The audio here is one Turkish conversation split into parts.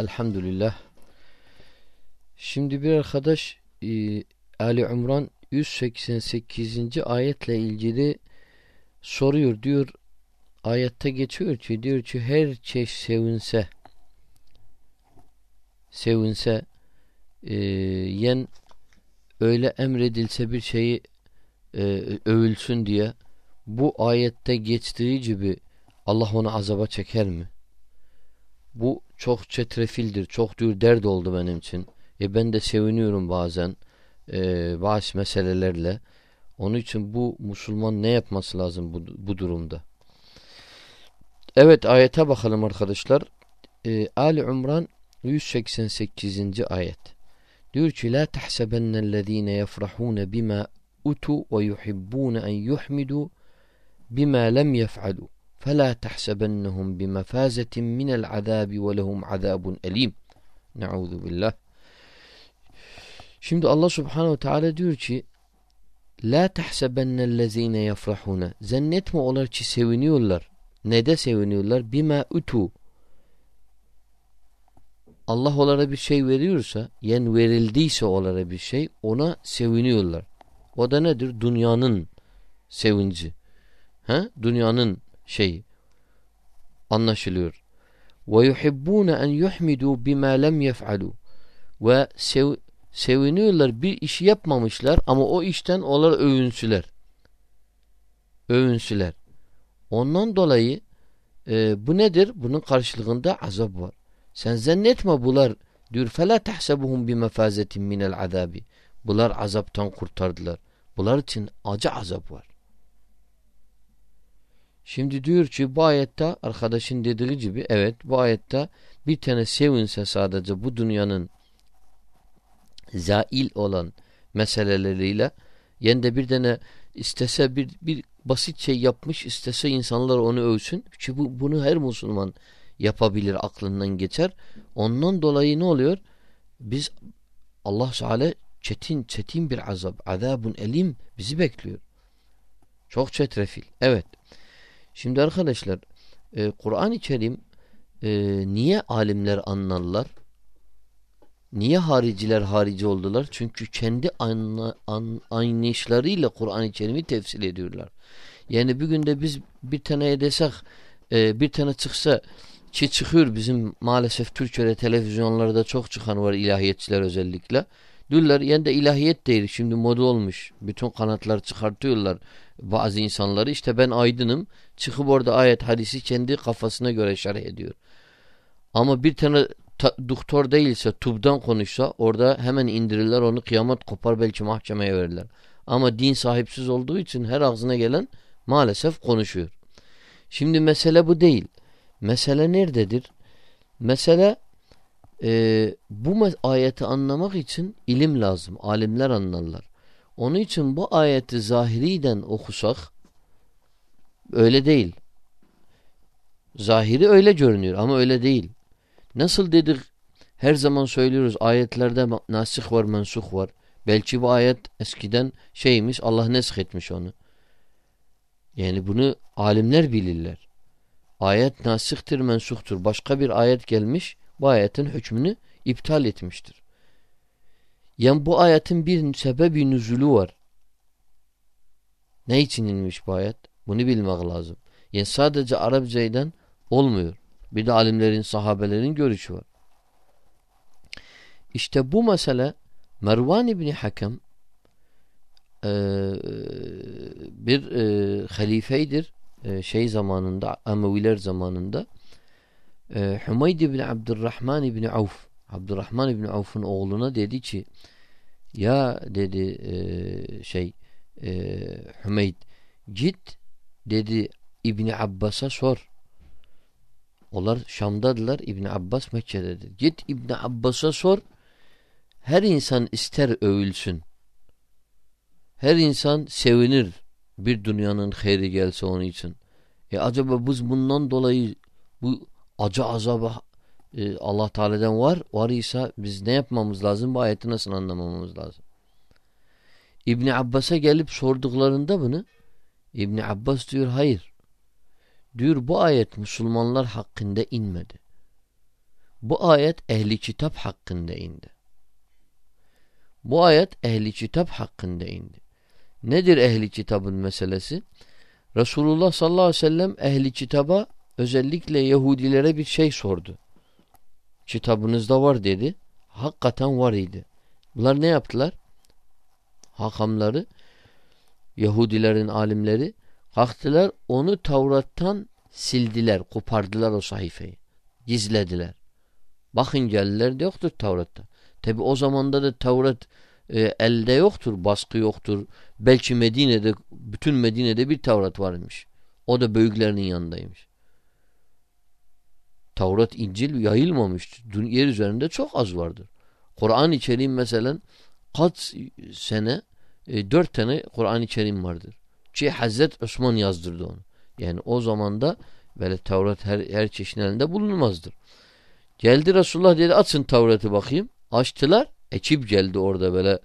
Elhamdülillah. Şimdi bir arkadaş e, Ali Umran 188. ayetle ilgili soruyor diyor ayette geçiyor ki diyor ki her şey sevinse sevinse e, yen öyle emredilse bir şeyi e, övülsün diye bu ayette geçtiği gibi Allah onu azaba çeker mi? Bu çok çetrefildir. Çok diyor dert oldu benim için. E ben de seviniyorum bazen e, bazı meselelerle. Onun için bu Müslüman ne yapması lazım bu, bu durumda? Evet ayete bakalım arkadaşlar. E, Ali Umran 188. ayet. Diyor ki la tahsabennellezine yefrahun bima utu ve yuhibbun en yuhmidu bima lem yef'alu. فَلَا تَحْسَبَنَّهُمْ بِمَفَازَةٍ مِنَ الْعَذَابِ وَلَهُمْ عَذَابٌ اَلِيمٌ Ne'udhu billah. Şimdi Allah subhanehu teala diyor ki La tehsebennellezine yafrahuna Zannetme olar ki seviniyorlar. Ne de seviniyorlar? Bima utu Allah onlara bir şey veriyorsa, yani verildiyse onlara bir şey, ona seviniyorlar. O da nedir? Dünyanın sevinci. Ha? Dünyanın şeyi anlaşılıyor. Ve yuhibbune en yuhmidu bima lem yef'alu. Ve sev, seviniyorlar bir işi yapmamışlar ama o işten onlar övünsüler. Övünsüler. Ondan dolayı e, bu nedir? Bunun karşılığında azap var. Sen zannetme bunlar diyor fela tahsebuhum bi mefazetin minel azabi. Bunlar azaptan kurtardılar. Bunlar için acı azap var. Şimdi diyor ki bu ayette arkadaşın dediği gibi evet bu ayette bir tane sevinse sadece bu dünyanın zail olan meseleleriyle yani de bir tane istese bir, bir basit şey yapmış istese insanlar onu övsün ki bu, bunu her Müslüman yapabilir aklından geçer. Ondan dolayı ne oluyor? Biz Allah Teala çetin çetin bir azap, azabun elim bizi bekliyor. Çok çetrefil. Evet. Şimdi arkadaşlar e, Kur'an-ı Kerim e, niye alimler anlarlar? Niye hariciler harici oldular? Çünkü kendi anla, an, anlayışlarıyla Kur'an-ı Kerim'i tefsir ediyorlar. Yani bir günde biz bir tane desek e, bir tane çıksa ki çıkıyor bizim maalesef Türkiye'de televizyonlarda çok çıkan var ilahiyetçiler özellikle. Diyorlar yani de ilahiyet değil şimdi moda olmuş. Bütün kanatlar çıkartıyorlar bazı insanları. İşte ben aydınım çıkıp orada ayet hadisi kendi kafasına göre şerh ediyor. Ama bir tane doktor değilse tubdan konuşsa orada hemen indirirler onu kıyamet kopar belki mahkemeye verirler. Ama din sahipsiz olduğu için her ağzına gelen maalesef konuşuyor. Şimdi mesele bu değil. Mesele nerededir? Mesele e, bu ayeti anlamak için ilim lazım. Alimler anlarlar. Onun için bu ayeti zahiriden okusak öyle değil. Zahiri öyle görünüyor ama öyle değil. Nasıl dedik her zaman söylüyoruz ayetlerde nasih var mensuh var. Belki bu ayet eskiden şeymiş Allah nesk etmiş onu. Yani bunu alimler bilirler. Ayet nasihtir mensuhtur. Başka bir ayet gelmiş bu ayetin hükmünü iptal etmiştir. Yani bu ayetin bir sebebi nüzulü var. Ne için inmiş bu ayet? Bunu bilmek lazım. Yani sadece Arapçaydan olmuyor. Bir de alimlerin, sahabelerin görüşü var. İşte bu mesele Mervan İbni Hakem e, bir e, halifeydir e, şey zamanında Emeviler zamanında e, Hümeyd ibn Abdurrahman ibn Avf Abdurrahman ibn Avf'un oğluna dedi ki ya dedi e, şey e, Hümeyd git dedi İbni Abbas'a sor. Onlar Şam'dadılar. İbni Abbas Mekke'dedir. Git İbni Abbas'a sor. Her insan ister övülsün. Her insan sevinir bir dünyanın hayri gelse onun için. E acaba biz bundan dolayı bu acı azabı e, Allah Teala'dan var. Var ise biz ne yapmamız lazım? Bu ayeti nasıl anlamamız lazım? İbni Abbas'a gelip sorduklarında bunu İbni Abbas diyor hayır. Diyor bu ayet Müslümanlar hakkında inmedi. Bu ayet ehli kitap hakkında indi. Bu ayet ehli kitap hakkında indi. Nedir ehli kitabın meselesi? Resulullah sallallahu aleyhi ve sellem ehli kitaba özellikle Yahudilere bir şey sordu. Kitabınızda var dedi. Hakikaten var idi. Bunlar ne yaptılar? Hakamları, Yahudilerin alimleri kalktılar onu Tavrat'tan sildiler, kopardılar o sayfayı. Gizlediler. Bakın geldiler de yoktur Tavrat'ta. Tabi o zamanda da Tavrat e, elde yoktur, baskı yoktur. Belki Medine'de, bütün Medine'de bir Tavrat varmış. O da büyüklerinin yanındaymış. Tavrat, İncil yayılmamış. Yer üzerinde çok az vardır. Kur'an-ı Kerim mesela kaç sene, e, dört tane Kur'an-ı Kerim vardır. Ki Hazret Osman yazdırdı onu. Yani o zamanda böyle Tavrat her, her çeşit elinde bulunmazdır. Geldi Resulullah dedi açın Tavrat'ı bakayım. Açtılar. Ekip geldi orada böyle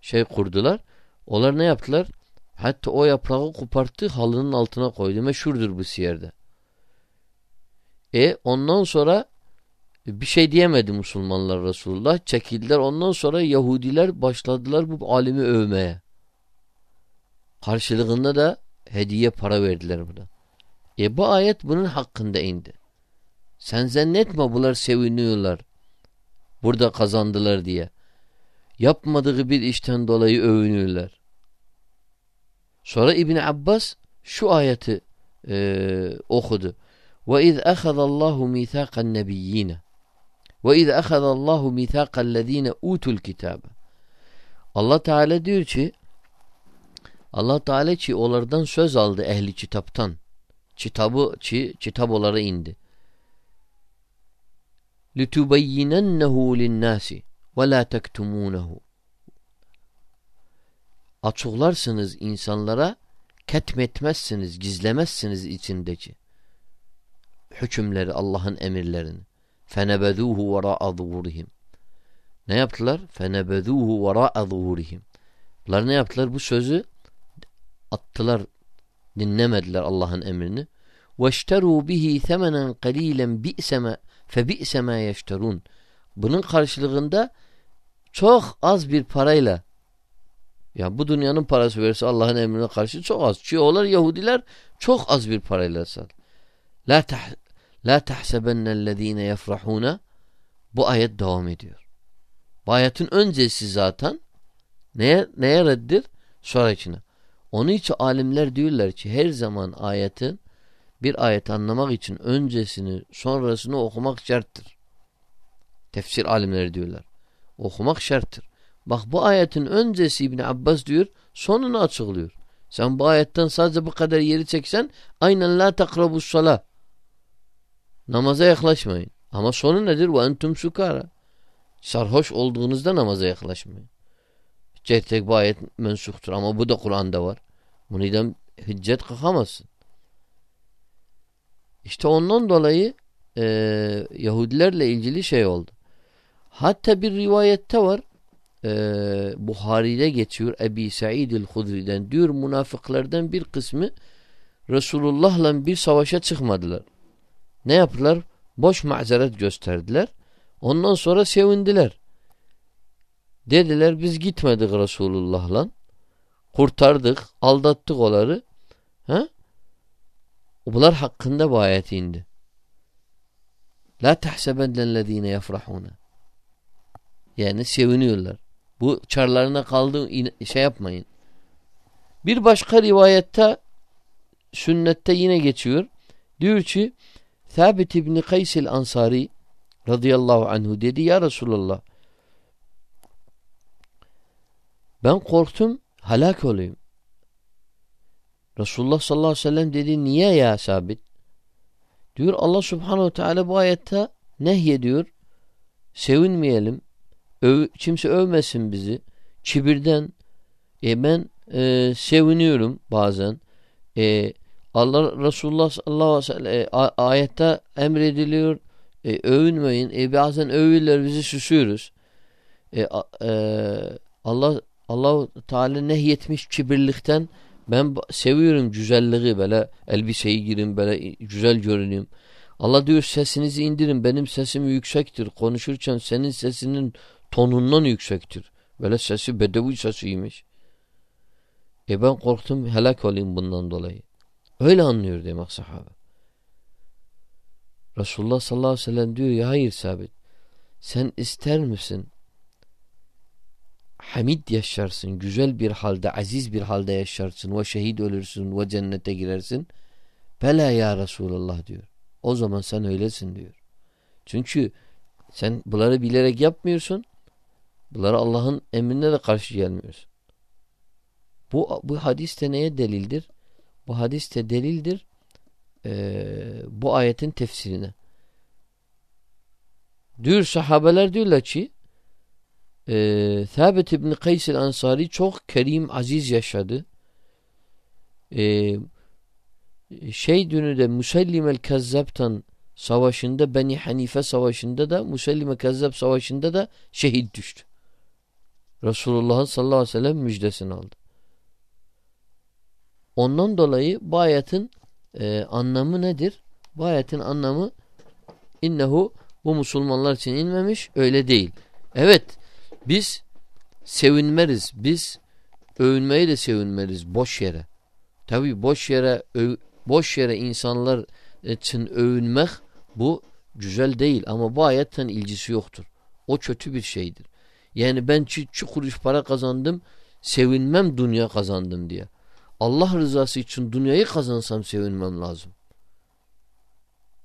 şey kurdular. Onlar ne yaptılar? Hatta o yaprağı koparttı halının altına koydu. Meşhurdur bu siyerde. E ondan sonra bir şey diyemedi Müslümanlar Resulullah. Çekildiler. Ondan sonra Yahudiler başladılar bu alimi övmeye. Karşılığında da hediye para verdiler buna. E bu ayet bunun hakkında indi. Sen zannetme bunlar seviniyorlar. Burada kazandılar diye. Yapmadığı bir işten dolayı övünüyorlar. Sonra İbn Abbas şu ayeti e, okudu. وَاِذْ أَخَذَ اللّٰهُ مِيثَاقَ النَّبِيِّينَ وَاِذْ أَخَذَ اللّٰهُ مِيثَاقَ الَّذ۪ينَ اُوتُوا الْكِتَابَ Allah Teala diyor ki Allah Teala ki onlardan söz aldı ehli kitaptan. Kitabı ki kitap onlara indi. لِتُبَيِّنَنَّهُ لِلنَّاسِ وَلَا تَكْتُمُونَهُ Açıklarsınız insanlara, ketmetmezsiniz, gizlemezsiniz içindeki hükümleri, Allah'ın emirlerini. فَنَبَذُوهُ وَرَاءَ ظُهُورِهِمْ Ne yaptılar? فَنَبَذُوهُ وَرَاءَ ظُهُورِهِمْ Bunlar ne yaptılar? Bu sözü attılar, dinlemediler Allah'ın emrini. وَاشْتَرُوا بِهِ ثَمَنًا قَلِيلًا بِئْسَ مَا فَبِئْسَ مَا يَشْتَرُونَ Bunun karşılığında çok az bir parayla ya bu dünyanın parası verirse Allah'ın emrine karşı çok az. Çünkü Yahudiler çok az bir parayla sat. La tah la tahsebennellezine yefrahuna bu ayet devam ediyor. Bu ayetin öncesi zaten neye, neye reddir? Sonra içine. Onun için alimler diyorlar ki her zaman ayetin bir ayet anlamak için öncesini sonrasını okumak şarttır. Tefsir alimleri diyorlar. Okumak şarttır. Bak bu ayetin öncesi İbni Abbas diyor sonunu açıklıyor. Sen bu ayetten sadece bu kadar yeri çeksen aynen la takrabus salah. Namaza yaklaşmayın. Ama sonu nedir? Ve entum sukara. Sarhoş olduğunuzda namaza yaklaşmayın. Tek bu ayet mensuktur ama bu da Kur'an'da var. Bunu idem hüccet kalkamazsın. İşte ondan dolayı e, Yahudilerle ilgili şey oldu. Hatta bir rivayette var e, Buhari'de geçiyor Ebi Said el-Hudri'den diyor münafıklardan bir kısmı Resulullah'la bir savaşa çıkmadılar. Ne yaptılar? Boş mazeret gösterdiler. Ondan sonra sevindiler. Dediler biz gitmedik Resulullah'la. Kurtardık, aldattık onları. Ha? Bunlar hakkında bu ayet indi. La tahsebennellezine yefrahuna. Yani seviniyorlar. Bu çarlarına kaldı şey yapmayın. Bir başka rivayette sünnette yine geçiyor. Diyor ki Thabit İbni Kaysil Ansari radıyallahu anhu dedi ya Resulallah ben korktum halak olayım. Resulullah sallallahu aleyhi ve sellem dedi niye ya sabit? Diyor Allah subhanehu teala bu ayette nehyediyor. Sevinmeyelim. Öv, kimse övmesin bizi. Kibirden. E ben e, seviniyorum bazen. E, Allah Resulullah sallallahu aleyhi ve sellem e, ayette emrediliyor. E, övünmeyin. E, bazen övüller bizi susuyoruz. E, e, Allah Allah Teala nehyetmiş kibirlikten ben seviyorum güzelliği böyle elbiseyi girin böyle güzel görüneyim. Allah diyor sesinizi indirin benim sesim yüksektir. Konuşurken senin sesinin tonundan yüksektir. Böyle sesi bedevi sesiymiş. E ben korktum helak olayım bundan dolayı. Öyle anlıyor demek sahabe. Resulullah sallallahu aleyhi ve sellem diyor ya hayır sabit. Sen ister misin? Hamid yaşarsın, güzel bir halde, aziz bir halde yaşarsın ve şehit ölürsün ve cennete girersin. Bela ya Resulullah diyor. O zaman sen öylesin diyor. Çünkü sen bunları bilerek yapmıyorsun. Bunları Allah'ın emrine de karşı gelmiyorsun. Bu, bu hadis de neye delildir? Bu hadis de delildir e, bu ayetin tefsirine. Diyor sahabeler diyorlar ki e, Thabit İbni Kays Ansari çok kerim, aziz yaşadı. E, şey dünü de Musellim el-Kezzab'tan savaşında Beni Hanife savaşında da Musellim el-Kezzab savaşında da şehit düştü. Resulullah'ın sallallahu aleyhi ve sellem müjdesini aldı. Ondan dolayı bu ayetin e, anlamı nedir? Bu ayetin anlamı innehu bu Müslümanlar için inmemiş öyle değil. Evet biz sevinmeriz. Biz övünmeyi de sevinmeriz boş yere. Tabi boş yere boş yere insanlar için övünmek bu güzel değil ama bu ayetten ilgisi yoktur. O kötü bir şeydir. Yani ben çi kuruş para kazandım sevinmem dünya kazandım diye. Allah rızası için dünyayı kazansam sevinmem lazım.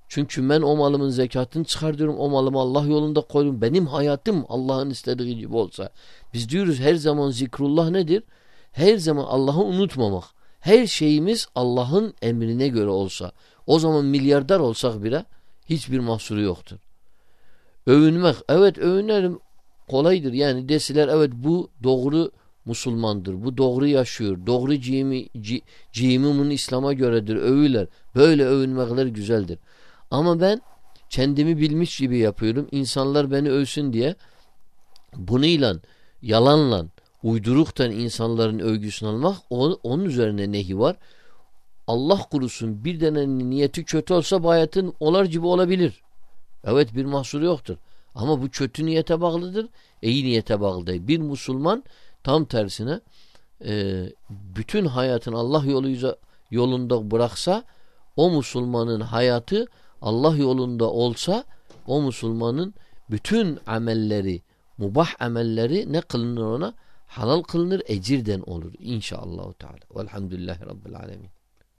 Çünkü ben o malımın zekatını çıkartıyorum. O malımı Allah yolunda koydum. Benim hayatım Allah'ın istediği gibi olsa. Biz diyoruz her zaman zikrullah nedir? Her zaman Allah'ı unutmamak. Her şeyimiz Allah'ın emrine göre olsa. O zaman milyarder olsak bile hiçbir mahsuru yoktur. Övünmek. Evet övünerim kolaydır. Yani deseler evet bu doğru Müslümandır. Bu doğru yaşıyor. Doğru cimi, cimimin İslam'a göredir. Övüler. Böyle övünmekler güzeldir. Ama ben kendimi bilmiş gibi yapıyorum. İnsanlar beni övsün diye bununla, yalanla, uyduruktan insanların övgüsünü almak onun üzerine nehi var. Allah kurusun bir denenin niyeti kötü olsa bu hayatın olar gibi olabilir. Evet bir mahsuru yoktur. Ama bu kötü niyete bağlıdır. iyi niyete bağlı değil. Bir Müslüman Tam tersine e, bütün hayatını Allah yolu yolunda bıraksa o Müslümanın hayatı Allah yolunda olsa o Müslümanın bütün amelleri mubah amelleri ne kılınır ona? Halal kılınır ecirden olur inşallah. Teala. Velhamdülillahi Rabbil Alemin.